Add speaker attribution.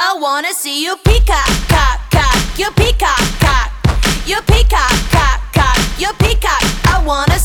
Speaker 1: I wanna see you peacock, cock, cock, you peacock, cock, you peacock, cock, cock, you peacock. I wanna